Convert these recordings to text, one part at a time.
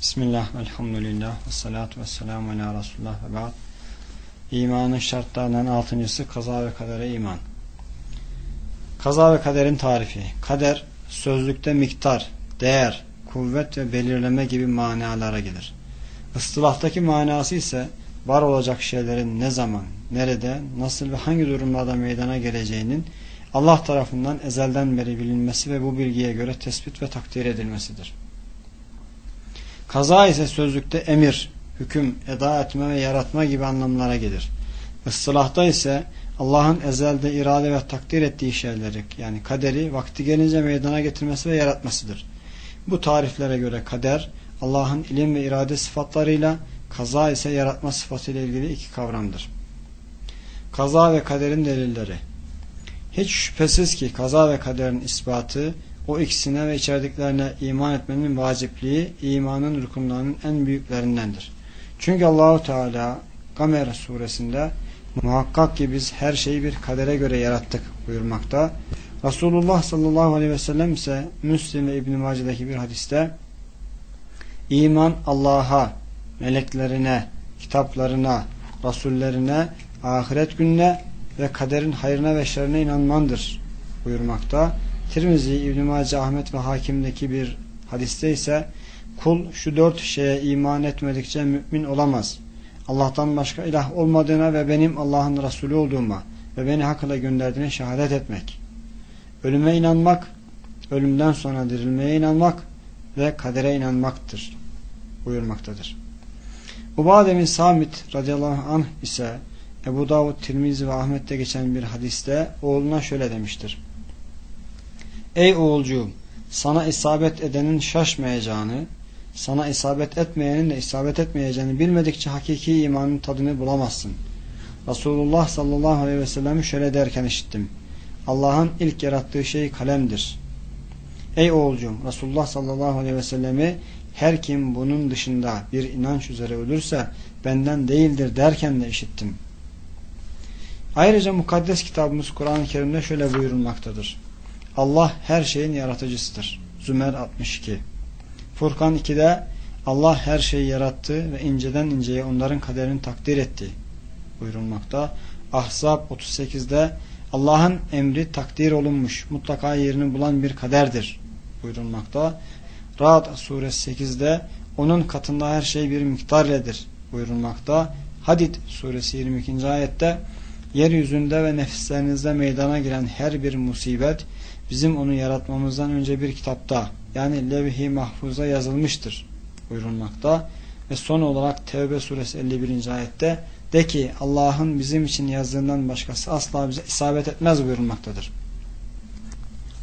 Bismillah, elhamdülillah, ve salatu ve selamu ala Resulullah ve ba'd. İmanın şartlarından altıncısı kaza ve kadere iman. Kaza ve kaderin tarifi. Kader, sözlükte miktar, değer, kuvvet ve belirleme gibi manalara gelir. Istilahtaki manası ise var olacak şeylerin ne zaman, nerede, nasıl ve hangi durumlarda meydana geleceğinin Allah tarafından ezelden beri bilinmesi ve bu bilgiye göre tespit ve takdir edilmesidir. Kaza ise sözlükte emir, hüküm, eda etme ve yaratma gibi anlamlara gelir. Istilahta ise Allah'ın ezelde irade ve takdir ettiği şeyleri yani kaderi vakti gelince meydana getirmesi ve yaratmasıdır. Bu tariflere göre kader Allah'ın ilim ve irade sıfatlarıyla kaza ise yaratma sıfatıyla ilgili iki kavramdır. Kaza ve kaderin delilleri Hiç şüphesiz ki kaza ve kaderin ispatı o ikisine ve içerdiklerine iman etmenin vacipliği imanın rükunlarının en büyüklerindendir. Çünkü Allahu Teala Gamer suresinde muhakkak ki biz her şeyi bir kadere göre yarattık buyurmakta. Resulullah sallallahu aleyhi ve sellem ise Müslim ve İbn-i Mace'deki bir hadiste iman Allah'a, meleklerine, kitaplarına, rasullerine, ahiret gününe ve kaderin hayrına ve şerrine inanmandır buyurmakta. Tirmizi, İbn-i Mace, Ahmet ve Hakim'deki bir hadiste ise kul şu dört şeye iman etmedikçe mümin olamaz. Allah'tan başka ilah olmadığına ve benim Allah'ın Resulü olduğuma ve beni hak ile gönderdiğine şehadet etmek. Ölüme inanmak, ölümden sonra dirilmeye inanmak ve kadere inanmaktır buyurmaktadır. Ubade bin Samit radıyallahu anh ise Ebu Davud, Tirmizi ve Ahmet'te geçen bir hadiste oğluna şöyle demiştir. Ey oğulcuğum sana isabet edenin şaşmayacağını, sana isabet etmeyenin de isabet etmeyeceğini bilmedikçe hakiki imanın tadını bulamazsın. Resulullah sallallahu aleyhi ve sellem şöyle derken işittim. Allah'ın ilk yarattığı şey kalemdir. Ey oğulcuğum Resulullah sallallahu aleyhi ve sellemi her kim bunun dışında bir inanç üzere ölürse benden değildir derken de işittim. Ayrıca mukaddes kitabımız Kur'an-ı Kerim'de şöyle buyurulmaktadır. Allah her şeyin yaratıcısıdır. Zümer 62 Furkan 2'de Allah her şeyi yarattı ve inceden inceye onların kaderini takdir etti buyurulmakta. Ahzab 38'de Allah'ın emri takdir olunmuş, mutlaka yerini bulan bir kaderdir buyurulmakta. Ra'd suresi 8'de onun katında her şey bir miktarledir buyurulmakta. Hadid suresi 22. ayette yeryüzünde ve nefislerinizde meydana gelen her bir musibet bizim onu yaratmamızdan önce bir kitapta yani levh-i mahfuza yazılmıştır buyurulmakta. Ve son olarak Tevbe suresi 51. ayette de ki Allah'ın bizim için yazdığından başkası asla bize isabet etmez buyurulmaktadır.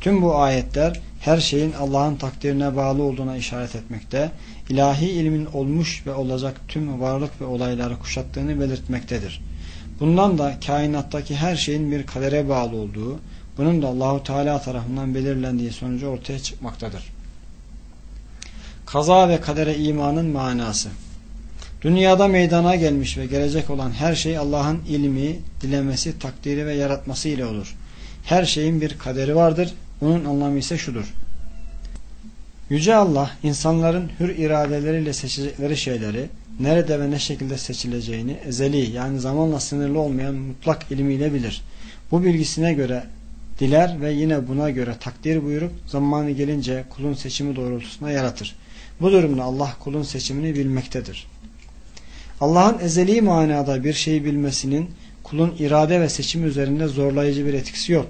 Tüm bu ayetler her şeyin Allah'ın takdirine bağlı olduğuna işaret etmekte, ilahi ilmin olmuş ve olacak tüm varlık ve olayları kuşattığını belirtmektedir. Bundan da kainattaki her şeyin bir kadere bağlı olduğu, bunun da Allahu Teala tarafından belirlendiği sonucu ortaya çıkmaktadır. Kaza ve kadere imanın manası Dünyada meydana gelmiş ve gelecek olan her şey Allah'ın ilmi, dilemesi, takdiri ve yaratması ile olur. Her şeyin bir kaderi vardır. Bunun anlamı ise şudur. Yüce Allah insanların hür iradeleriyle seçecekleri şeyleri nerede ve ne şekilde seçileceğini ezeli yani zamanla sınırlı olmayan mutlak ilmiyle bilir. Bu bilgisine göre diler ve yine buna göre takdir buyurup zamanı gelince kulun seçimi doğrultusunda yaratır. Bu durumda Allah kulun seçimini bilmektedir. Allah'ın ezeli manada bir şeyi bilmesinin kulun irade ve seçimi üzerinde zorlayıcı bir etkisi yok.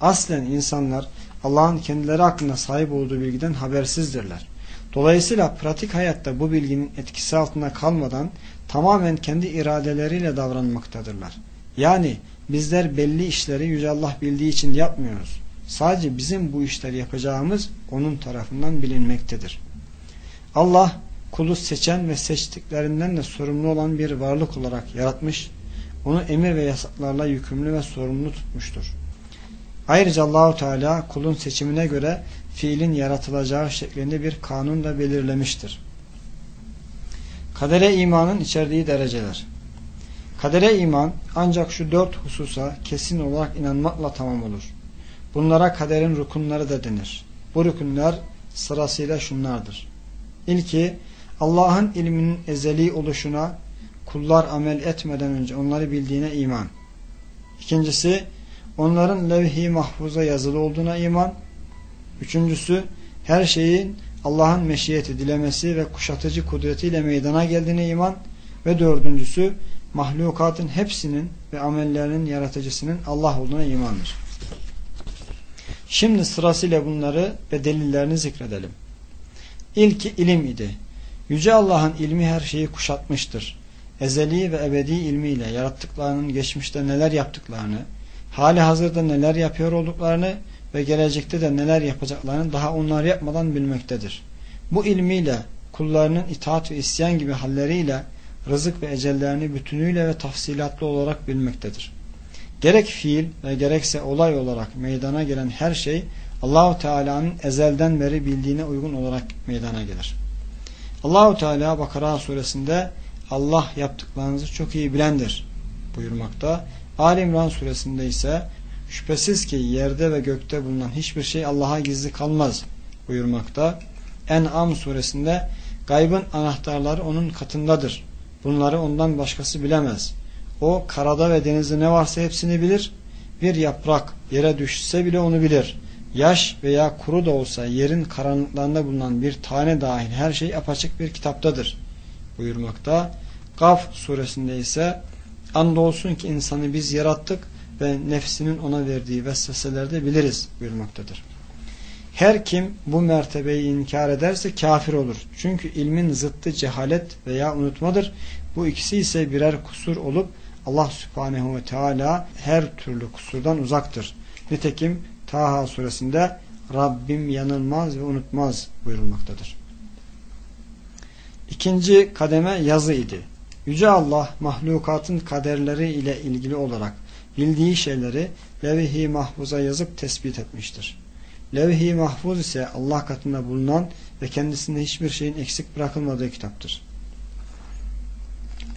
Aslen insanlar Allah'ın kendileri hakkında sahip olduğu bilgiden habersizdirler. Dolayısıyla pratik hayatta bu bilginin etkisi altında kalmadan tamamen kendi iradeleriyle davranmaktadırlar. Yani bizler belli işleri Yüce Allah bildiği için yapmıyoruz. Sadece bizim bu işleri yapacağımız onun tarafından bilinmektedir. Allah kulu seçen ve seçtiklerinden de sorumlu olan bir varlık olarak yaratmış, onu emir ve yasaklarla yükümlü ve sorumlu tutmuştur. Ayrıca Allahu Teala kulun seçimine göre fiilin yaratılacağı şeklinde bir kanun da belirlemiştir. Kadere imanın içerdiği dereceler. Kadere iman ancak şu dört hususa kesin olarak inanmakla tamam olur. Bunlara kaderin rukunları da denir. Bu rukunlar sırasıyla şunlardır. İlki Allah'ın ilminin ezeli oluşuna kullar amel etmeden önce onları bildiğine iman. İkincisi onların levh-i mahfuza yazılı olduğuna iman. Üçüncüsü her şeyin Allah'ın meşiyeti dilemesi ve kuşatıcı kudretiyle meydana geldiğine iman. Ve dördüncüsü mahlukatın hepsinin ve amellerinin yaratıcısının Allah olduğuna imandır. Şimdi sırasıyla bunları ve delillerini zikredelim. İlki ilim idi. Yüce Allah'ın ilmi her şeyi kuşatmıştır. Ezeli ve ebedi ilmiyle yarattıklarının geçmişte neler yaptıklarını, hali hazırda neler yapıyor olduklarını ve gelecekte de neler yapacaklarını daha onlar yapmadan bilmektedir. Bu ilmiyle kullarının itaat ve isyan gibi halleriyle rızık ve ecellerini bütünüyle ve tafsilatlı olarak bilmektedir. Gerek fiil ve gerekse olay olarak meydana gelen her şey Allahu Teala'nın ezelden beri bildiğine uygun olarak meydana gelir. Allahu Teala Bakara suresinde Allah yaptıklarınızı çok iyi bilendir buyurmakta. Ali İmran suresinde ise şüphesiz ki yerde ve gökte bulunan hiçbir şey Allah'a gizli kalmaz buyurmakta. En'am suresinde gaybın anahtarları onun katındadır. Bunları ondan başkası bilemez. O karada ve denizde ne varsa hepsini bilir. Bir yaprak yere düşse bile onu bilir. Yaş veya kuru da olsa yerin karanlıklarında bulunan bir tane dahil her şey apaçık bir kitaptadır buyurmakta. Gaf suresinde ise andolsun ki insanı biz yarattık ve nefsinin ona verdiği vesveselerde biliriz buyurmaktadır. Her kim bu mertebeyi inkar ederse kafir olur. Çünkü ilmin zıttı cehalet veya unutmadır. Bu ikisi ise birer kusur olup Allah subhanehu ve teala her türlü kusurdan uzaktır. Nitekim Taha suresinde Rabbim yanılmaz ve unutmaz buyurulmaktadır. İkinci kademe yazı idi. Yüce Allah mahlukatın kaderleri ile ilgili olarak bildiği şeyleri levh-i mahfuza yazıp tespit etmiştir. Levh-i mahfuz ise Allah katında bulunan ve kendisinde hiçbir şeyin eksik bırakılmadığı kitaptır.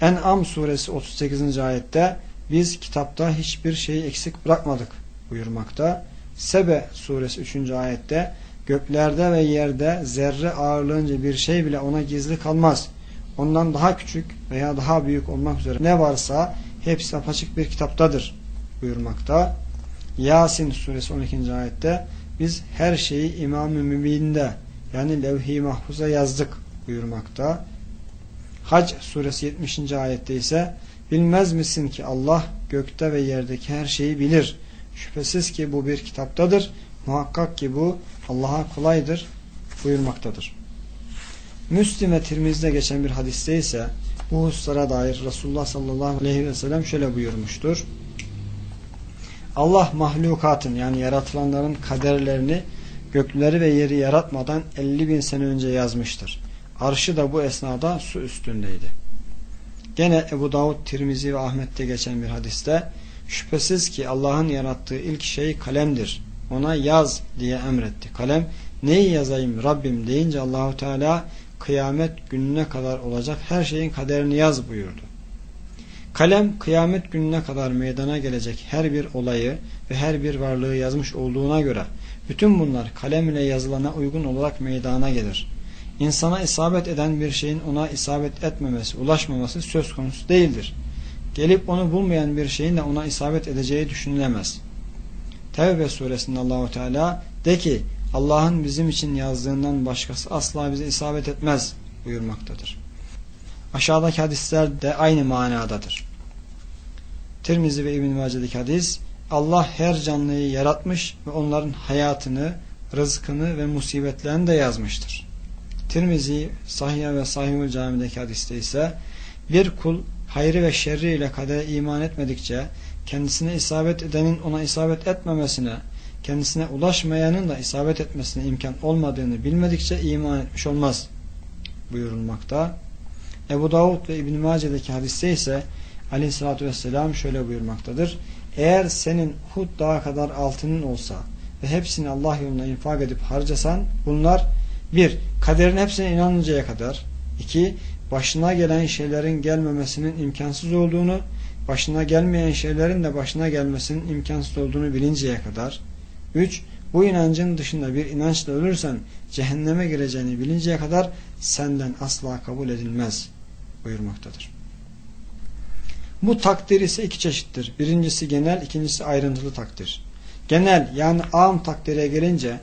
En'am suresi 38. ayette biz kitapta hiçbir şeyi eksik bırakmadık buyurmakta. Sebe suresi 3. ayette göklerde ve yerde zerre ağırlığınca bir şey bile ona gizli kalmaz. Ondan daha küçük veya daha büyük olmak üzere ne varsa hepsi apaçık bir kitaptadır buyurmakta. Yasin suresi 12. ayette biz her şeyi İmam-ı Mübin'de yani levh-i mahfuza yazdık buyurmakta. Hac suresi 70. ayette ise bilmez misin ki Allah gökte ve yerdeki her şeyi bilir. Şüphesiz ki bu bir kitaptadır. Muhakkak ki bu Allah'a kolaydır buyurmaktadır. Müslim'e Tirmiz'de geçen bir hadiste ise bu hususlara dair Resulullah sallallahu aleyhi ve sellem şöyle buyurmuştur. Allah mahlukatın yani yaratılanların kaderlerini gökleri ve yeri yaratmadan 50 bin sene önce yazmıştır. Arşı da bu esnada su üstündeydi. Gene Ebu Davud, Tirmizi ve Ahmet'te geçen bir hadiste şüphesiz ki Allah'ın yarattığı ilk şey kalemdir. Ona yaz diye emretti. Kalem neyi yazayım Rabbim deyince Allahu Teala kıyamet gününe kadar olacak her şeyin kaderini yaz buyurdu. Kalem kıyamet gününe kadar meydana gelecek her bir olayı ve her bir varlığı yazmış olduğuna göre bütün bunlar kalem ile yazılana uygun olarak meydana gelir. İnsana isabet eden bir şeyin ona isabet etmemesi, ulaşmaması söz konusu değildir. Gelip onu bulmayan bir şeyin de ona isabet edeceği düşünülemez. Tevbe suresinde Allahu Teala de ki Allah'ın bizim için yazdığından başkası asla bize isabet etmez buyurmaktadır. Aşağıdaki hadisler de aynı manadadır. Tirmizi ve İbn Mace'deki hadis Allah her canlıyı yaratmış ve onların hayatını, rızkını ve musibetlerini de yazmıştır. Tirmizi Sahih ve Sahihül Cami'deki hadiste ise bir kul hayrı ve şerri ile kadere iman etmedikçe kendisine isabet edenin ona isabet etmemesine kendisine ulaşmayanın da isabet etmesine imkan olmadığını bilmedikçe iman etmiş olmaz buyurulmakta. Ebu Davud ve İbn-i Mace'deki hadiste ise aleyhissalatü vesselam şöyle buyurmaktadır. Eğer senin Hud dağı kadar altının olsa ve hepsini Allah yoluna infak edip harcasan bunlar bir, kaderin hepsine inanıncaya kadar iki, başına gelen şeylerin gelmemesinin imkansız olduğunu başına gelmeyen şeylerin de başına gelmesinin imkansız olduğunu bilinceye kadar 3. Bu inancın dışında bir inançla ölürsen cehenneme gireceğini bilinceye kadar senden asla kabul edilmez buyurmaktadır. Bu takdir ise iki çeşittir. Birincisi genel, ikincisi ayrıntılı takdir. Genel yani am takdire gelince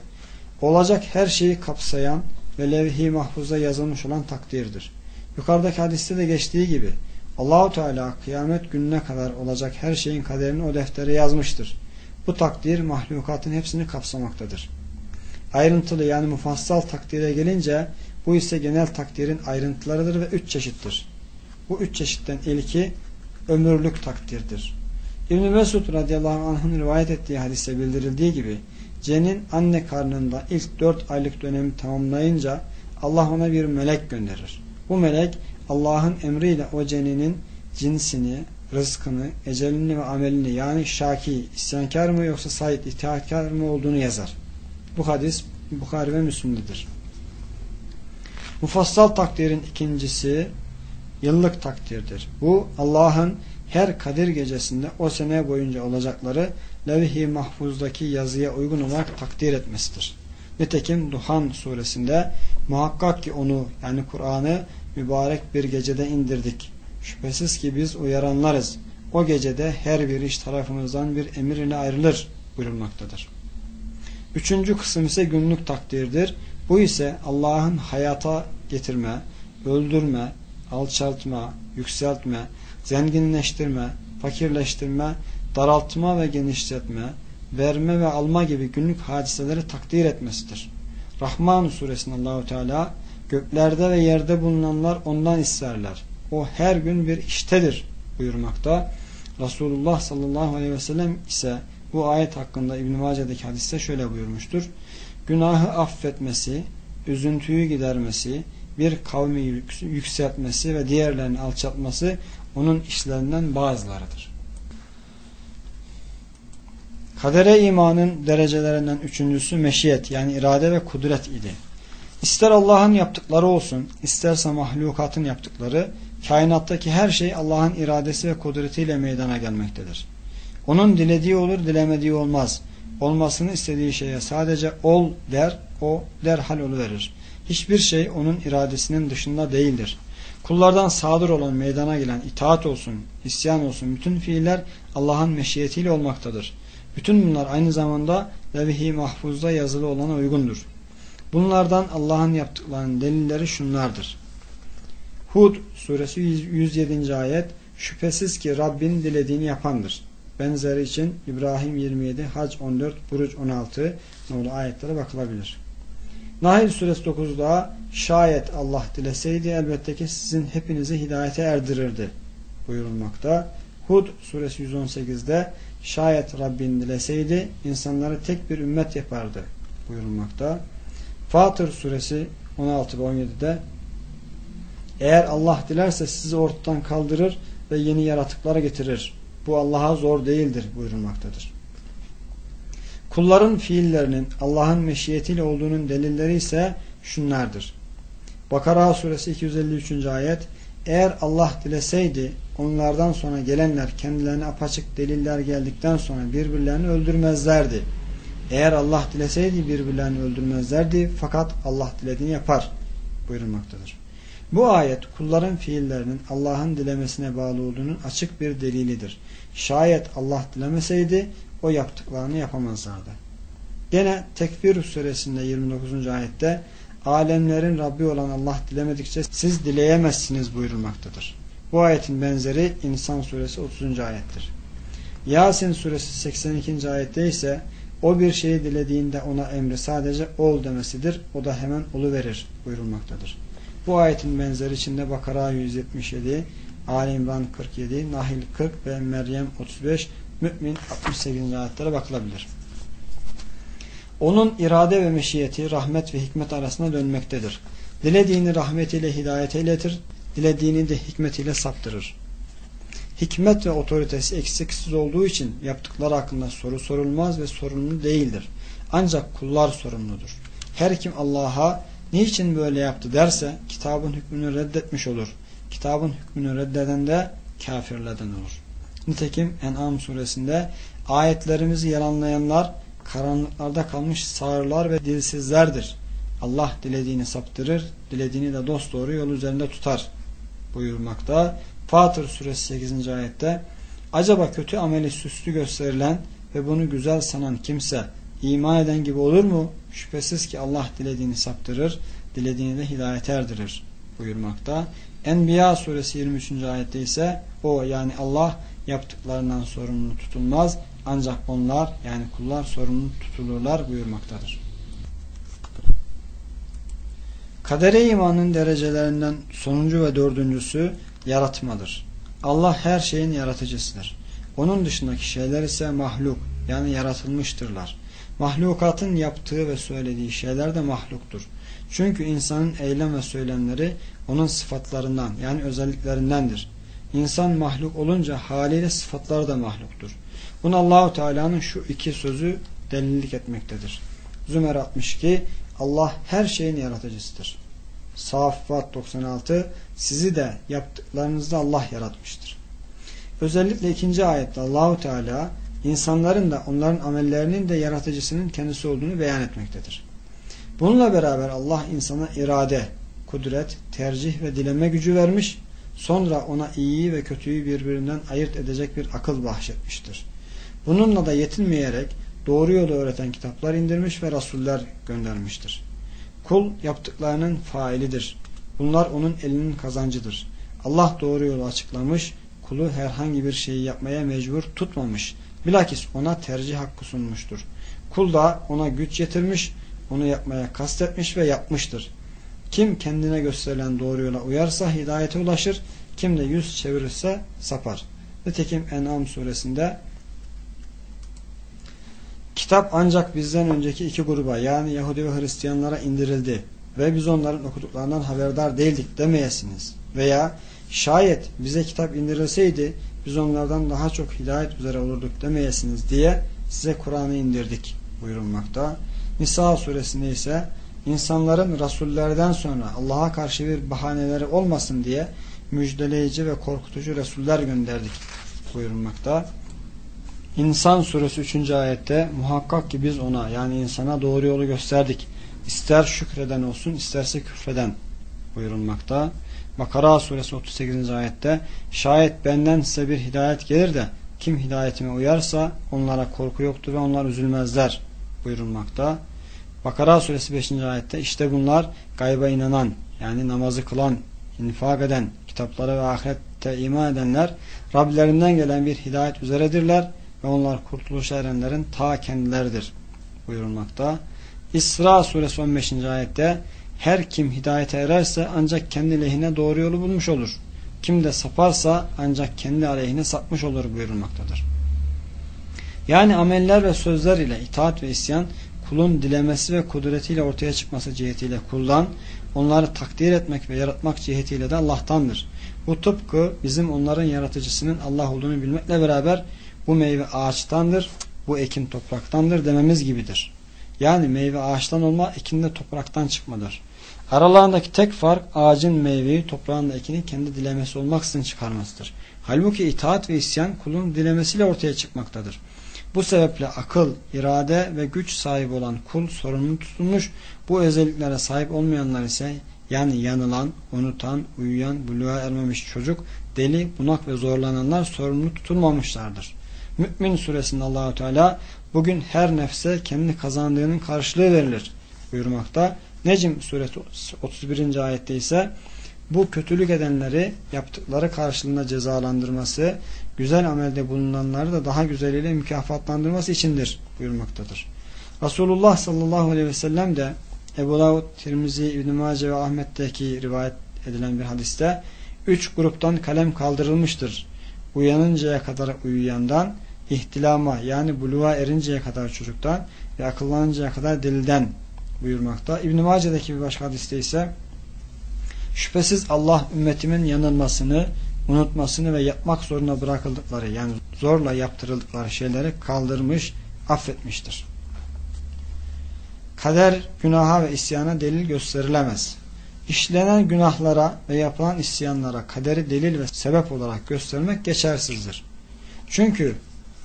olacak her şeyi kapsayan ve levh-i mahfuza yazılmış olan takdirdir. Yukarıdaki hadiste de geçtiği gibi Allahu Teala kıyamet gününe kadar olacak her şeyin kaderini o deftere yazmıştır. Bu takdir mahlukatın hepsini kapsamaktadır. Ayrıntılı yani mufassal takdire gelince bu ise genel takdirin ayrıntılarıdır ve üç çeşittir. Bu üç çeşitten ilki ömürlük takdirdir. İbn-i Mesud radıyallahu anh'ın rivayet ettiği hadiste bildirildiği gibi Cen'in anne karnında ilk dört aylık dönemi tamamlayınca Allah ona bir melek gönderir. Bu melek Allah'ın emriyle o ceninin cinsini, rızkını, ecelini ve amelini yani şaki, isyankar mı yoksa sahip, itaatkar mı olduğunu yazar. Bu hadis Bukhari ve Müslim'dedir. Mufassal takdirin ikincisi yıllık takdirdir. Bu Allah'ın her Kadir gecesinde o sene boyunca olacakları levh-i mahfuzdaki yazıya uygun olarak takdir etmesidir. Nitekim Duhan suresinde muhakkak ki onu yani Kur'an'ı mübarek bir gecede indirdik. Şüphesiz ki biz uyaranlarız. O gecede her bir iş tarafımızdan bir emir ile ayrılır buyurulmaktadır. Üçüncü kısım ise günlük takdirdir. Bu ise Allah'ın hayata getirme, öldürme, alçaltma, yükseltme, zenginleştirme, fakirleştirme, daraltma ve genişletme, verme ve alma gibi günlük hadiseleri takdir etmesidir. Rahman suresinde Allahu Teala göklerde ve yerde bulunanlar ondan isterler. O her gün bir iştedir buyurmakta. Resulullah sallallahu aleyhi ve sellem ise bu ayet hakkında İbn-i Mace'deki hadiste şöyle buyurmuştur. Günahı affetmesi, üzüntüyü gidermesi, bir kavmi yükseltmesi ve diğerlerini alçaltması onun işlerinden bazılarıdır. Kadere imanın derecelerinden üçüncüsü meşiyet yani irade ve kudret idi. İster Allah'ın yaptıkları olsun, isterse mahlukatın yaptıkları, kainattaki her şey Allah'ın iradesi ve kudretiyle meydana gelmektedir. Onun dilediği olur, dilemediği olmaz. Olmasını istediği şeye sadece ol der, o derhal verir. Hiçbir şey onun iradesinin dışında değildir. Kullardan sadır olan meydana gelen itaat olsun, isyan olsun bütün fiiller Allah'ın meşiyetiyle olmaktadır. Bütün bunlar aynı zamanda levh-i mahfuzda yazılı olana uygundur. Bunlardan Allah'ın yaptıklarının delilleri şunlardır. Hud suresi 107. ayet Şüphesiz ki Rabbin dilediğini yapandır. Benzeri için İbrahim 27, Hac 14, Buruc 16 nolu ayetlere bakılabilir. Nahil suresi 9'da şayet Allah dileseydi elbette ki sizin hepinizi hidayete erdirirdi buyurulmakta. Hud suresi 118'de şayet Rabbin dileseydi insanları tek bir ümmet yapardı buyurulmakta. Fatır suresi 16 ve 17'de eğer Allah dilerse sizi ortadan kaldırır ve yeni yaratıklara getirir. Bu Allah'a zor değildir buyurulmaktadır. Kulların fiillerinin Allah'ın meşiyetiyle olduğunun delilleri ise şunlardır. Bakara suresi 253. ayet Eğer Allah dileseydi onlardan sonra gelenler kendilerine apaçık deliller geldikten sonra birbirlerini öldürmezlerdi. Eğer Allah dileseydi birbirlerini öldürmezlerdi fakat Allah dilediğini yapar buyurulmaktadır. Bu ayet kulların fiillerinin Allah'ın dilemesine bağlı olduğunun açık bir delilidir. Şayet Allah dilemeseydi o yaptıklarını yapamazlardı. Gene Tekfir suresinde 29. ayette alemlerin Rabbi olan Allah dilemedikçe siz dileyemezsiniz buyurulmaktadır. Bu ayetin benzeri İnsan suresi 30. ayettir. Yasin suresi 82. ayette ise o bir şeyi dilediğinde ona emri sadece ol demesidir. O da hemen olu verir buyurulmaktadır. Bu ayetin benzeri içinde Bakara 177, Ali İmran 47, Nahil 40 ve Meryem 35, Mü'min 68. ayetlere bakılabilir. Onun irade ve meşiyeti rahmet ve hikmet arasında dönmektedir. Dilediğini rahmetiyle hidayete iletir, dilediğini de hikmetiyle saptırır. Hikmet ve otoritesi eksiksiz olduğu için yaptıkları hakkında soru sorulmaz ve sorumlu değildir. Ancak kullar sorumludur. Her kim Allah'a niçin böyle yaptı derse kitabın hükmünü reddetmiş olur. Kitabın hükmünü reddeden de kafirlerden olur. Nitekim En'am suresinde ayetlerimizi yalanlayanlar karanlıklarda kalmış sağırlar ve dilsizlerdir. Allah dilediğini saptırır, dilediğini de dost doğru yol üzerinde tutar buyurmakta. Fatır suresi 8. ayette Acaba kötü ameli süslü gösterilen ve bunu güzel sanan kimse iman eden gibi olur mu? Şüphesiz ki Allah dilediğini saptırır, dilediğini de hidayet erdirir buyurmakta. Enbiya suresi 23. ayette ise o yani Allah yaptıklarından sorumlu tutulmaz ancak onlar yani kullar sorumlu tutulurlar buyurmaktadır. Kadere imanın derecelerinden sonuncu ve dördüncüsü yaratmadır. Allah her şeyin yaratıcısıdır. Onun dışındaki şeyler ise mahluk yani yaratılmıştırlar. Mahlukatın yaptığı ve söylediği şeyler de mahluktur. Çünkü insanın eylem ve söylemleri onun sıfatlarından yani özelliklerindendir. İnsan mahluk olunca haliyle sıfatları da mahluktur. Bunu Allahu Teala'nın şu iki sözü delillik etmektedir. Zümer 62 Allah her şeyin yaratıcısıdır. Saffat 96 sizi de yaptıklarınızda Allah yaratmıştır. Özellikle ikinci ayette Allahu Teala insanların da onların amellerinin de yaratıcısının kendisi olduğunu beyan etmektedir. Bununla beraber Allah insana irade, kudret, tercih ve dileme gücü vermiş, sonra ona iyiyi ve kötüyü birbirinden ayırt edecek bir akıl bahşetmiştir. Bununla da yetinmeyerek doğru yolu öğreten kitaplar indirmiş ve rasuller göndermiştir. Kul yaptıklarının failidir. Bunlar onun elinin kazancıdır. Allah doğru yolu açıklamış, kulu herhangi bir şeyi yapmaya mecbur tutmamış. Bilakis ona tercih hakkı sunmuştur. Kul da ona güç yetirmiş, onu yapmaya kastetmiş ve yapmıştır. Kim kendine gösterilen doğru yola uyarsa hidayete ulaşır, kim de yüz çevirirse sapar. Nitekim En'am suresinde Kitap ancak bizden önceki iki gruba yani Yahudi ve Hristiyanlara indirildi ve biz onların okuduklarından haberdar değildik demeyesiniz. Veya şayet bize kitap indirilseydi biz onlardan daha çok hidayet üzere olurduk demeyesiniz diye size Kur'an'ı indirdik buyurulmakta. Nisa suresinde ise insanların rasullerden sonra Allah'a karşı bir bahaneleri olmasın diye müjdeleyici ve korkutucu resuller gönderdik buyurulmakta. İnsan suresi 3. ayette muhakkak ki biz ona yani insana doğru yolu gösterdik. İster şükreden olsun isterse küfreden buyurulmakta. Bakara suresi 38. ayette şayet benden size bir hidayet gelir de kim hidayetime uyarsa onlara korku yoktur ve onlar üzülmezler buyurulmakta. Bakara suresi 5. ayette işte bunlar gayba inanan yani namazı kılan, infak eden, kitaplara ve ahirette iman edenler Rablerinden gelen bir hidayet üzeredirler ve onlar kurtuluş erenlerin ta kendileridir buyurulmakta. İsra suresi 15. ayette her kim hidayete ererse ancak kendi lehine doğru yolu bulmuş olur. Kim de saparsa ancak kendi aleyhine sapmış olur buyurulmaktadır. Yani ameller ve sözler ile itaat ve isyan kulun dilemesi ve kudretiyle ortaya çıkması cihetiyle kuldan, onları takdir etmek ve yaratmak cihetiyle de Allah'tandır. Bu tıpkı bizim onların yaratıcısının Allah olduğunu bilmekle beraber bu meyve ağaçtandır, bu ekin topraktandır dememiz gibidir. Yani meyve ağaçtan olma, ekin de topraktan çıkmadır. Aralarındaki tek fark ağacın meyveyi toprağın da ekini kendi dilemesi olmaksızın çıkarmasıdır. Halbuki itaat ve isyan kulun dilemesiyle ortaya çıkmaktadır. Bu sebeple akıl, irade ve güç sahibi olan kul sorumlu tutulmuş, bu özelliklere sahip olmayanlar ise yani yanılan, unutan, uyuyan, buluğa ermemiş çocuk, deli, bunak ve zorlananlar sorumlu tutulmamışlardır. Mü'min suresinde Allahu Teala bugün her nefse kendi kazandığının karşılığı verilir buyurmakta. Necm suresi 31. ayette ise bu kötülük edenleri yaptıkları karşılığında cezalandırması, güzel amelde bulunanları da daha güzeliyle mükafatlandırması içindir buyurmaktadır. Resulullah sallallahu aleyhi ve sellem de Ebu Davud, Tirmizi, İbn-i Mace ve Ahmet'teki rivayet edilen bir hadiste üç gruptan kalem kaldırılmıştır. Uyanıncaya kadar uyuyandan, ihtilama yani buluğa erinceye kadar çocuktan ve akıllanıncaya kadar dilden buyurmakta. İbn-i Mace'deki bir başka hadiste ise şüphesiz Allah ümmetimin yanılmasını, unutmasını ve yapmak zorunda bırakıldıkları yani zorla yaptırıldıkları şeyleri kaldırmış, affetmiştir. Kader günaha ve isyana delil gösterilemez. İşlenen günahlara ve yapılan isyanlara kaderi delil ve sebep olarak göstermek geçersizdir. Çünkü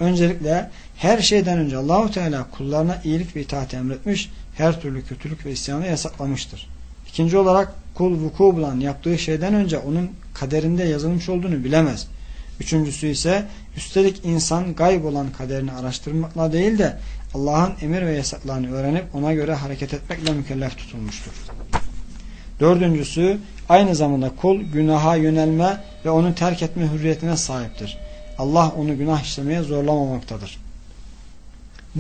öncelikle Her şeyden önce Allahu Teala kullarına iyilik ve itaat emretmiş, her türlü kötülük ve isyanı yasaklamıştır. İkinci olarak kul vuku bulan yaptığı şeyden önce onun kaderinde yazılmış olduğunu bilemez. Üçüncüsü ise üstelik insan gayb olan kaderini araştırmakla değil de Allah'ın emir ve yasaklarını öğrenip ona göre hareket etmekle mükellef tutulmuştur. Dördüncüsü aynı zamanda kul günaha yönelme ve onu terk etme hürriyetine sahiptir. Allah onu günah işlemeye zorlamamaktadır.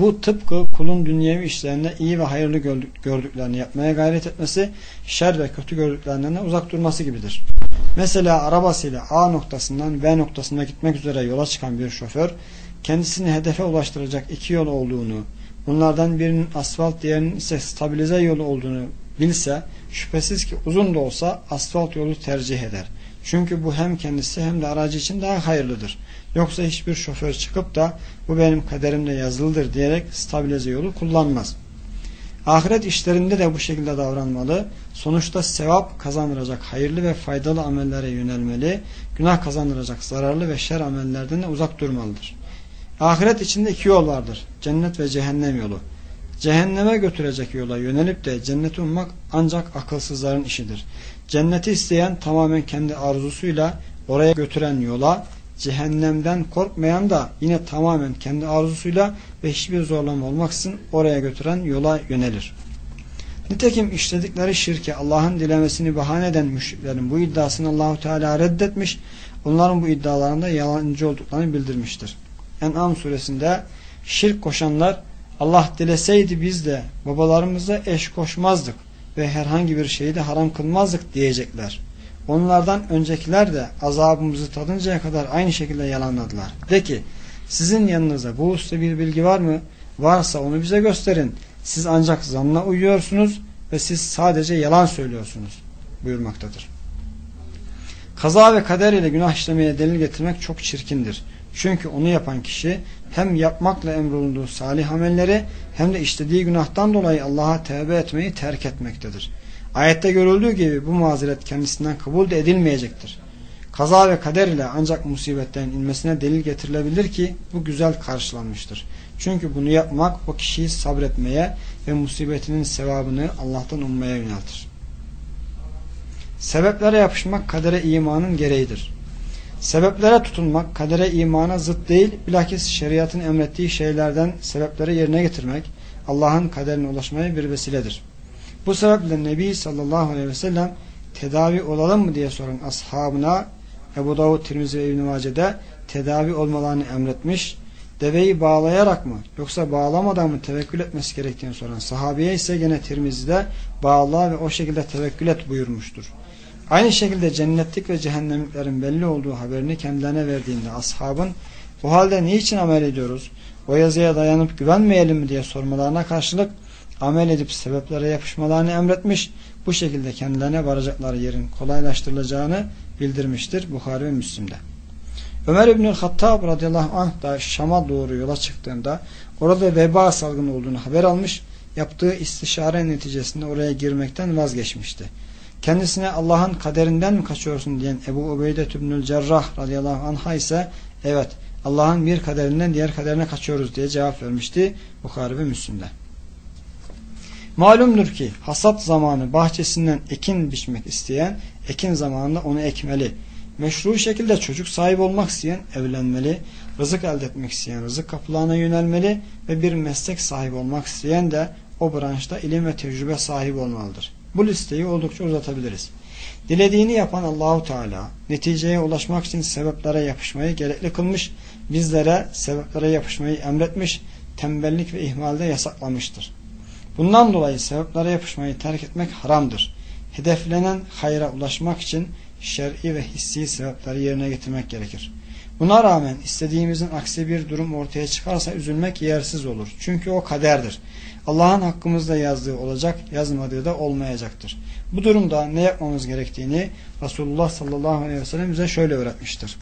Bu tıpkı kulun dünyevi işlerinde iyi ve hayırlı gördüklerini yapmaya gayret etmesi, şer ve kötü gördüklerinden de uzak durması gibidir. Mesela arabasıyla A noktasından B noktasına gitmek üzere yola çıkan bir şoför, kendisini hedefe ulaştıracak iki yol olduğunu, bunlardan birinin asfalt diğerinin ise stabilize yolu olduğunu bilse, şüphesiz ki uzun da olsa asfalt yolu tercih eder. Çünkü bu hem kendisi hem de aracı için daha hayırlıdır. Yoksa hiçbir şoför çıkıp da bu benim kaderimde yazılıdır diyerek stabilize yolu kullanmaz. Ahiret işlerinde de bu şekilde davranmalı. Sonuçta sevap kazandıracak hayırlı ve faydalı amellere yönelmeli. Günah kazandıracak zararlı ve şer amellerden de uzak durmalıdır. Ahiret içinde iki yol vardır. Cennet ve cehennem yolu. Cehenneme götürecek yola yönelip de cenneti ummak ancak akılsızların işidir. Cenneti isteyen tamamen kendi arzusuyla oraya götüren yola, cehennemden korkmayan da yine tamamen kendi arzusuyla ve hiçbir zorlama olmaksızın oraya götüren yola yönelir. Nitekim işledikleri şirke Allah'ın dilemesini bahane eden müşriklerin bu iddiasını Allahu Teala reddetmiş, onların bu iddialarında yalancı olduklarını bildirmiştir. En'am suresinde şirk koşanlar Allah dileseydi biz de babalarımıza eş koşmazdık ve herhangi bir şeyi de haram kılmazdık diyecekler. Onlardan öncekiler de azabımızı tadıncaya kadar aynı şekilde yalanladılar. De ki sizin yanınızda bu usta bir bilgi var mı? Varsa onu bize gösterin. Siz ancak zanna uyuyorsunuz ve siz sadece yalan söylüyorsunuz buyurmaktadır. Kaza ve kader ile günah işlemeye delil getirmek çok çirkindir. Çünkü onu yapan kişi hem yapmakla emrolunduğu salih amelleri hem de işlediği günahtan dolayı Allah'a tevbe etmeyi terk etmektedir. Ayette görüldüğü gibi bu mazeret kendisinden kabul de edilmeyecektir. Kaza ve kader ile ancak musibetlerin inmesine delil getirilebilir ki bu güzel karşılanmıştır. Çünkü bunu yapmak o kişiyi sabretmeye ve musibetinin sevabını Allah'tan ummaya yöneltir. Sebeplere yapışmak kadere imanın gereğidir. Sebeplere tutunmak kadere imana zıt değil, bilakis şeriatın emrettiği şeylerden sebepleri yerine getirmek, Allah'ın kaderine ulaşmaya bir vesiledir. Bu sebeple Nebi sallallahu aleyhi ve sellem tedavi olalım mı diye soran ashabına Ebu Davud, Tirmizi ve İbn-i Mace'de tedavi olmalarını emretmiş. Deveyi bağlayarak mı yoksa bağlamadan mı tevekkül etmesi gerektiğini soran sahabeye ise gene Tirmizi'de bağla ve o şekilde tevekkül et buyurmuştur. Aynı şekilde cennetlik ve cehennemliklerin belli olduğu haberini kendilerine verdiğinde ashabın bu halde niçin amel ediyoruz? O yazıya dayanıp güvenmeyelim mi diye sormalarına karşılık amel edip sebeplere yapışmalarını emretmiş. Bu şekilde kendilerine varacakları yerin kolaylaştırılacağını bildirmiştir Bukhari ve Müslim'de. Ömer İbnül Hattab radıyallahu anh da Şam'a doğru yola çıktığında orada veba salgını olduğunu haber almış, yaptığı istişare neticesinde oraya girmekten vazgeçmişti. Kendisine Allah'ın kaderinden mi kaçıyorsun diyen Ebu Ubeyde Tübnül Cerrah radıyallahu anh'a ise evet Allah'ın bir kaderinden diğer kaderine kaçıyoruz diye cevap vermişti Bukhari ve Müslim'de. Malumdur ki hasat zamanı bahçesinden ekin biçmek isteyen ekin zamanında onu ekmeli. Meşru şekilde çocuk sahibi olmak isteyen evlenmeli. Rızık elde etmek isteyen rızık kapılarına yönelmeli ve bir meslek sahibi olmak isteyen de o branşta ilim ve tecrübe sahibi olmalıdır. Bu listeyi oldukça uzatabiliriz. Dilediğini yapan Allahu Teala neticeye ulaşmak için sebeplere yapışmayı gerekli kılmış, bizlere sebeplere yapışmayı emretmiş, tembellik ve ihmalde yasaklamıştır. Bundan dolayı sebeplere yapışmayı terk etmek haramdır. Hedeflenen hayra ulaşmak için şer'i ve hissi sebepleri yerine getirmek gerekir. Buna rağmen istediğimizin aksi bir durum ortaya çıkarsa üzülmek yersiz olur. Çünkü o kaderdir. Allah'ın hakkımızda yazdığı olacak, yazmadığı da olmayacaktır. Bu durumda ne yapmamız gerektiğini Resulullah sallallahu aleyhi ve sellem bize şöyle öğretmiştir.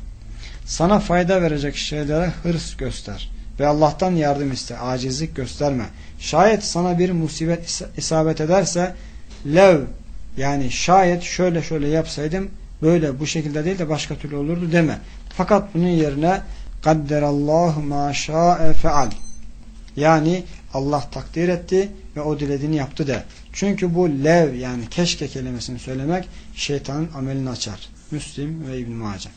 Sana fayda verecek şeylere hırs göster ve Allah'tan yardım iste, acizlik gösterme. Şayet sana bir musibet isabet ederse lev yani şayet şöyle şöyle yapsaydım böyle bu şekilde değil de başka türlü olurdu deme. Fakat bunun yerine kadderallahu ma şa'e feal Yani Allah takdir etti ve o dilediğini yaptı de. Çünkü bu lev yani keşke kelimesini söylemek şeytanın amelini açar. Müslim ve İbn Mace.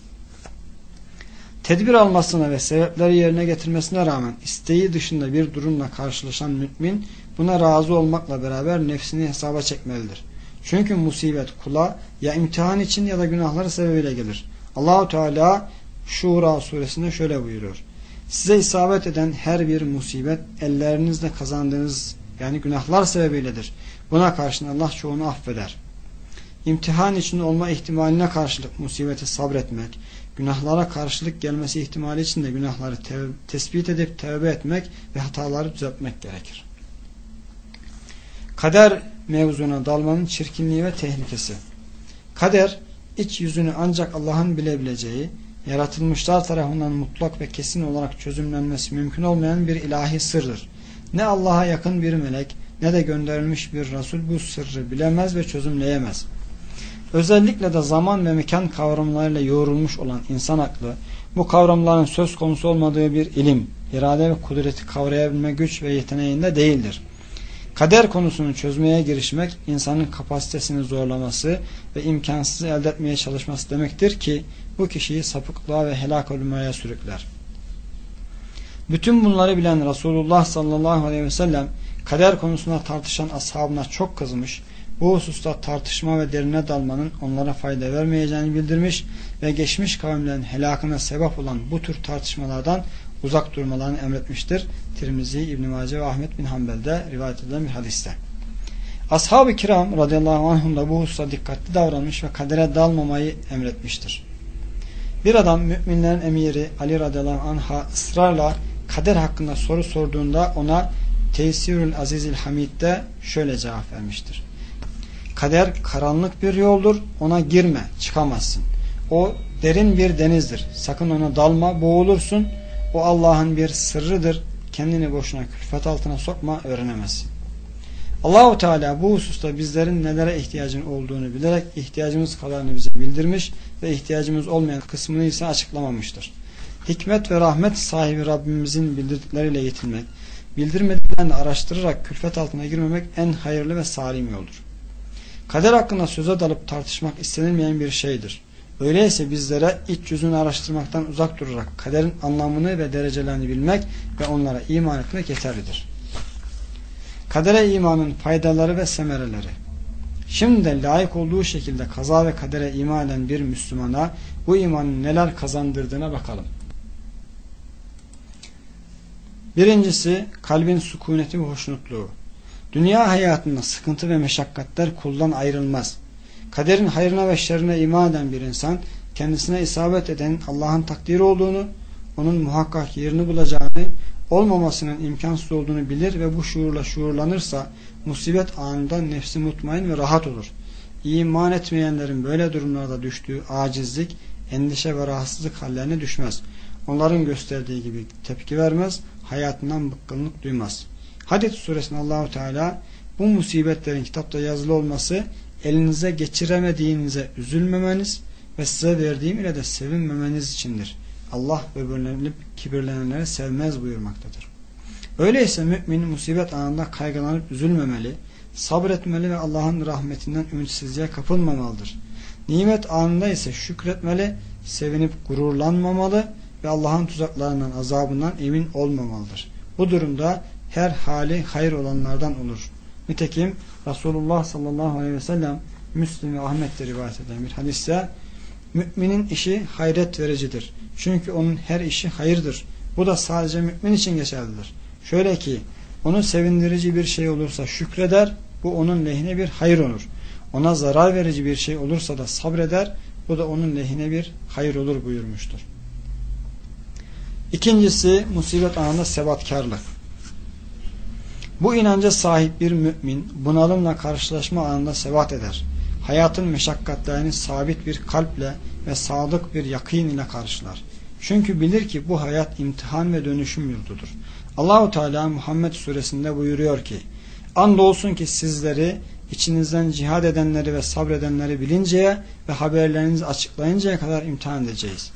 Tedbir almasına ve sebepleri yerine getirmesine rağmen isteği dışında bir durumla karşılaşan mümin buna razı olmakla beraber nefsini hesaba çekmelidir. Çünkü musibet kula ya imtihan için ya da günahları sebebiyle gelir. Allahu Teala Şura suresinde şöyle buyuruyor. Size isabet eden her bir musibet ellerinizle kazandığınız yani günahlar sebebiyledir. Buna karşın Allah çoğunu affeder. İmtihan için olma ihtimaline karşılık musibeti sabretmek, günahlara karşılık gelmesi ihtimali için de günahları tespit edip tevbe etmek ve hataları düzeltmek gerekir. Kader mevzuna dalmanın çirkinliği ve tehlikesi. Kader, iç yüzünü ancak Allah'ın bilebileceği, yaratılmışlar tarafından mutlak ve kesin olarak çözümlenmesi mümkün olmayan bir ilahi sırdır. Ne Allah'a yakın bir melek ne de gönderilmiş bir Resul bu sırrı bilemez ve çözümleyemez. Özellikle de zaman ve mekan kavramlarıyla yoğrulmuş olan insan aklı bu kavramların söz konusu olmadığı bir ilim, irade ve kudreti kavrayabilme güç ve yeteneğinde değildir. Kader konusunu çözmeye girişmek insanın kapasitesini zorlaması ve imkansızı elde etmeye çalışması demektir ki bu kişiyi sapıklığa ve helak olmaya sürükler. Bütün bunları bilen Resulullah sallallahu aleyhi ve sellem kader konusunda tartışan ashabına çok kızmış, bu hususta tartışma ve derine dalmanın onlara fayda vermeyeceğini bildirmiş ve geçmiş kavimlerin helakına sebep olan bu tür tartışmalardan uzak durmalarını emretmiştir. Tirmizi, İbn Mace ve Ahmet bin Hanbel'de rivayet edilen bir hadiste. Ashab-ı kiram radıyallahu anhum da bu hususta dikkatli davranmış ve kadere dalmamayı emretmiştir. Bir adam müminlerin emiri Ali radıyallahu anh'a ısrarla kader hakkında soru sorduğunda ona Tesirül Azizil Hamid'de şöyle cevap vermiştir. Kader karanlık bir yoldur. Ona girme, çıkamazsın. O derin bir denizdir. Sakın ona dalma, boğulursun. O Allah'ın bir sırrıdır. Kendini boşuna külfet altına sokma, öğrenemezsin. Allahu Teala bu hususta bizlerin nelere ihtiyacın olduğunu bilerek ihtiyacımız kadarını bize bildirmiş ve ihtiyacımız olmayan kısmını ise açıklamamıştır. Hikmet ve rahmet sahibi Rabbimizin bildirdikleriyle yetinmek, bildirmediklerini araştırarak külfet altına girmemek en hayırlı ve salim yoldur. Kader hakkında söze dalıp tartışmak istenilmeyen bir şeydir. Öyleyse bizlere iç yüzünü araştırmaktan uzak durarak kaderin anlamını ve derecelerini bilmek ve onlara iman etmek yeterlidir. Kadere imanın faydaları ve semereleri Şimdi layık olduğu şekilde kaza ve kadere iman eden bir Müslümana bu imanın neler kazandırdığına bakalım. Birincisi kalbin sükuneti ve hoşnutluğu. Dünya hayatında sıkıntı ve meşakkatler kuldan ayrılmaz. Kaderin hayrına ve şerrine iman eden bir insan kendisine isabet eden Allah'ın takdiri olduğunu, onun muhakkak yerini bulacağını, olmamasının imkansız olduğunu bilir ve bu şuurla şuurlanırsa musibet anında nefsi mutmain ve rahat olur. İman etmeyenlerin böyle durumlarda düştüğü acizlik, endişe ve rahatsızlık hallerine düşmez. Onların gösterdiği gibi tepki vermez, hayatından bıkkınlık duymaz. Hadid suresinde Allahu Teala bu musibetlerin kitapta yazılı olması elinize geçiremediğinize üzülmemeniz ve size verdiğim ile de sevinmemeniz içindir. Allah böbürlenip kibirlenenleri sevmez buyurmaktadır. Öyleyse mümin musibet anında kaygılanıp üzülmemeli, sabretmeli ve Allah'ın rahmetinden ümitsizliğe kapılmamalıdır. Nimet anında ise şükretmeli, sevinip gururlanmamalı ve Allah'ın tuzaklarından, azabından emin olmamalıdır. Bu durumda her hali hayır olanlardan olur. Nitekim Resulullah sallallahu aleyhi ve sellem Müslim ve Ahmet'te rivayet eden bir hadiste müminin işi hayret vericidir. Çünkü onun her işi hayırdır. Bu da sadece mümin için geçerlidir. Şöyle ki onun sevindirici bir şey olursa şükreder, bu onun lehine bir hayır olur. Ona zarar verici bir şey olursa da sabreder, bu da onun lehine bir hayır olur buyurmuştur. İkincisi musibet anında sebatkarlık. Bu inanca sahip bir mümin bunalımla karşılaşma anında sebat eder. Hayatın meşakkatlerini sabit bir kalple ve sadık bir yakın ile karşılar. Çünkü bilir ki bu hayat imtihan ve dönüşüm yurdudur. Allahu Teala Muhammed suresinde buyuruyor ki: Andolsun ki sizleri içinizden cihad edenleri ve sabredenleri bilinceye ve haberlerinizi açıklayıncaya kadar imtihan edeceğiz.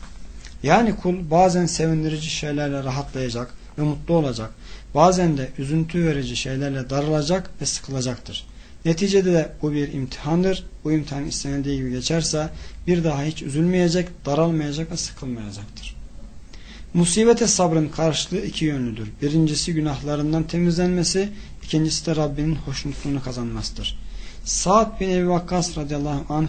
Yani kul bazen sevindirici şeylerle rahatlayacak ve mutlu olacak. Bazen de üzüntü verici şeylerle darılacak ve sıkılacaktır. Neticede de bu bir imtihandır. Bu imtihan istenildiği gibi geçerse bir daha hiç üzülmeyecek, daralmayacak ve sıkılmayacaktır. Musibete sabrın karşılığı iki yönlüdür. Birincisi günahlarından temizlenmesi, ikincisi de Rabbinin hoşnutluğunu kazanmasıdır. Sa'd bin Ebi Vakkas radıyallahu anh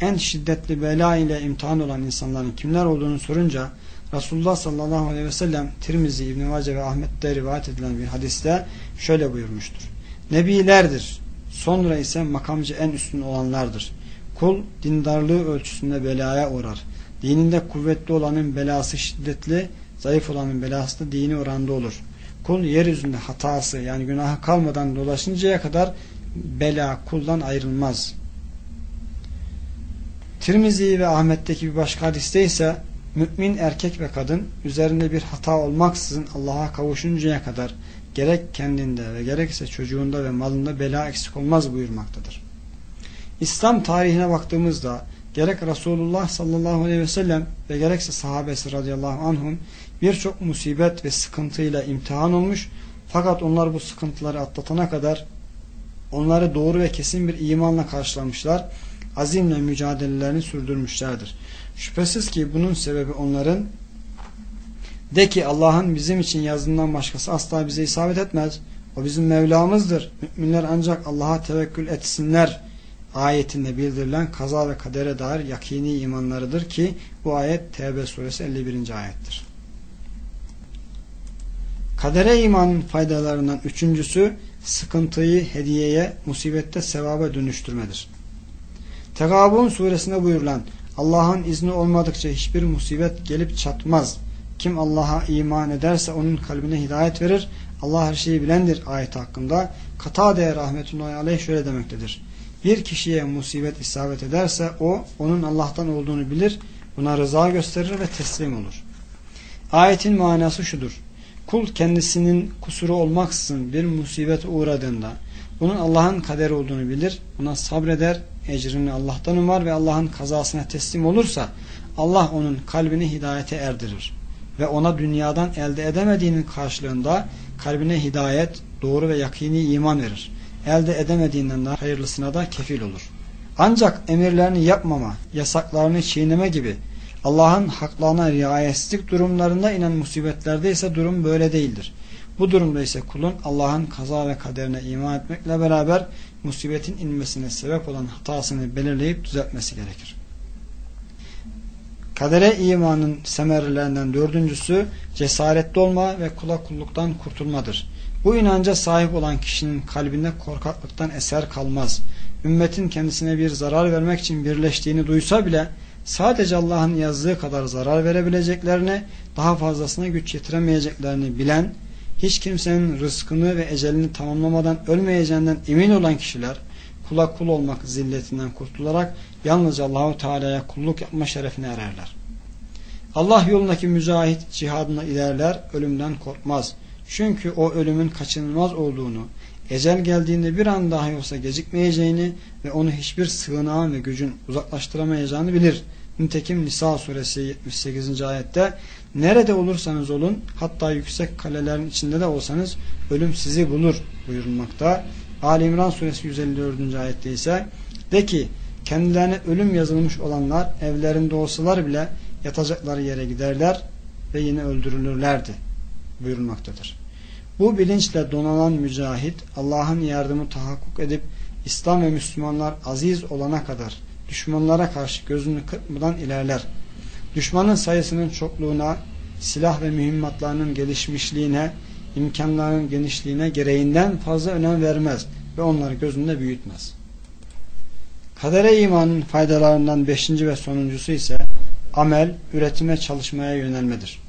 en şiddetli bela ile imtihan olan insanların kimler olduğunu sorunca Resulullah sallallahu aleyhi ve sellem Tirmizi, İbn-i Mace ve Ahmet'te rivayet edilen bir hadiste şöyle buyurmuştur. Nebilerdir. Sonra ise makamcı en üstün olanlardır. Kul dindarlığı ölçüsünde belaya uğrar. Dininde kuvvetli olanın belası şiddetli, zayıf olanın belası da dini oranda olur. Kul yeryüzünde hatası yani günaha kalmadan dolaşıncaya kadar bela kuldan ayrılmaz. Tirmizi ve Ahmet'teki bir başka hadiste ise mümin erkek ve kadın üzerinde bir hata olmaksızın Allah'a kavuşuncaya kadar gerek kendinde ve gerekse çocuğunda ve malında bela eksik olmaz buyurmaktadır. İslam tarihine baktığımızda gerek Resulullah sallallahu aleyhi ve sellem ve gerekse sahabesi radıyallahu anhum birçok musibet ve sıkıntıyla imtihan olmuş fakat onlar bu sıkıntıları atlatana kadar onları doğru ve kesin bir imanla karşılamışlar azimle mücadelelerini sürdürmüşlerdir. Şüphesiz ki bunun sebebi onların de ki Allah'ın bizim için yazdığından başkası asla bize isabet etmez. O bizim Mevlamızdır. Müminler ancak Allah'a tevekkül etsinler ayetinde bildirilen kaza ve kadere dair yakini imanlarıdır ki bu ayet Tevbe suresi 51. ayettir. Kadere imanın faydalarından üçüncüsü sıkıntıyı hediyeye, musibette sevaba dönüştürmedir. Tegabun suresinde buyurulan Allah'ın izni olmadıkça hiçbir musibet gelip çatmaz. Kim Allah'a iman ederse onun kalbine hidayet verir. Allah her şeyi bilendir ayet hakkında. Katade rahmetullahi aleyh şöyle demektedir. Bir kişiye musibet isabet ederse o onun Allah'tan olduğunu bilir. Buna rıza gösterir ve teslim olur. Ayetin manası şudur. Kul kendisinin kusuru olmaksızın bir musibet uğradığında bunun Allah'ın kaderi olduğunu bilir. Buna sabreder. Ecrini Allah'tan umar ve Allah'ın kazasına teslim olursa Allah onun kalbini hidayete erdirir. Ve ona dünyadan elde edemediğinin karşılığında kalbine hidayet, doğru ve yakini iman verir. Elde edemediğinden daha hayırlısına da kefil olur. Ancak emirlerini yapmama, yasaklarını çiğneme gibi Allah'ın haklarına riayetsizlik durumlarında inen musibetlerde ise durum böyle değildir. Bu durumda ise kulun Allah'ın kaza ve kaderine iman etmekle beraber musibetin inmesine sebep olan hatasını belirleyip düzeltmesi gerekir. Kadere imanın semerlerinden dördüncüsü cesaretli olma ve kula kulluktan kurtulmadır. Bu inanca sahip olan kişinin kalbinde korkaklıktan eser kalmaz. Ümmetin kendisine bir zarar vermek için birleştiğini duysa bile sadece Allah'ın yazdığı kadar zarar verebileceklerini, daha fazlasına güç yetiremeyeceklerini bilen, hiç kimsenin rızkını ve ecelini tamamlamadan ölmeyeceğinden emin olan kişiler, kula kul olmak zilletinden kurtularak yalnızca Allahu Teala'ya kulluk yapma şerefine ererler. Allah yolundaki mücahit cihadına ilerler, ölümden korkmaz. Çünkü o ölümün kaçınılmaz olduğunu, ecel geldiğinde bir an dahi olsa gecikmeyeceğini ve onu hiçbir sığınağın ve gücün uzaklaştıramayacağını bilir. Nitekim Nisa suresi 78. ayette nerede olursanız olun hatta yüksek kalelerin içinde de olsanız ölüm sizi bulur buyurulmakta. Ali İmran suresi 154. ayette ise de ki kendilerine ölüm yazılmış olanlar evlerinde olsalar bile yatacakları yere giderler ve yine öldürülürlerdi buyurulmaktadır. Bu bilinçle donanan mücahit Allah'ın yardımı tahakkuk edip İslam ve Müslümanlar aziz olana kadar düşmanlara karşı gözünü kırpmadan ilerler. Düşmanın sayısının çokluğuna, silah ve mühimmatlarının gelişmişliğine, imkanlarının genişliğine gereğinden fazla önem vermez ve onları gözünde büyütmez. Kadere imanın faydalarından beşinci ve sonuncusu ise amel, üretime çalışmaya yönelmedir.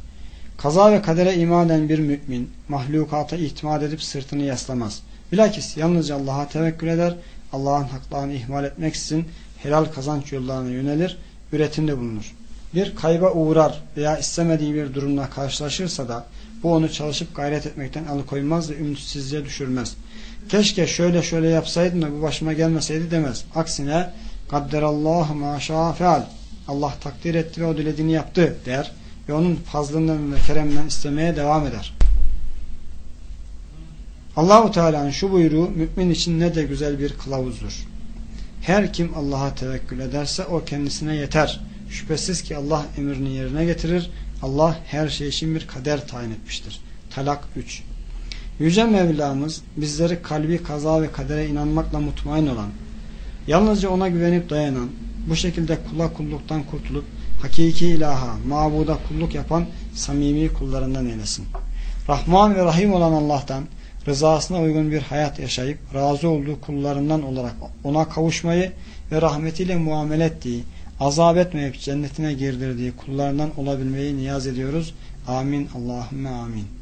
Kaza ve kadere iman eden bir mümin mahlukata itimat edip sırtını yaslamaz. Bilakis yalnızca Allah'a tevekkül eder, Allah'ın haklarını ihmal etmeksizin helal kazanç yollarına yönelir, üretimde bulunur. Bir kayba uğrar veya istemediği bir durumla karşılaşırsa da bu onu çalışıp gayret etmekten alıkoymaz ve ümitsizliğe düşürmez. Keşke şöyle şöyle yapsaydım da bu başıma gelmeseydi demez. Aksine kadderallahu maşa feal Allah takdir etti ve o dilediğini yaptı der ve onun fazlından ve keremden istemeye devam eder. Allahu Teala'nın şu buyruğu mümin için ne de güzel bir kılavuzdur. Her kim Allah'a tevekkül ederse o kendisine yeter. Şüphesiz ki Allah emrini yerine getirir. Allah her şey için bir kader tayin etmiştir. Talak 3 Yüce Mevlamız bizleri kalbi kaza ve kadere inanmakla mutmain olan, yalnızca ona güvenip dayanan, bu şekilde kula kulluktan kurtulup hakiki ilaha, mabuda kulluk yapan samimi kullarından eylesin. Rahman ve Rahim olan Allah'tan rızasına uygun bir hayat yaşayıp razı olduğu kullarından olarak ona kavuşmayı ve rahmetiyle muamele ettiği, azap etmeyip cennetine girdirdiği kullarından olabilmeyi niyaz ediyoruz. Amin. Allahümme amin.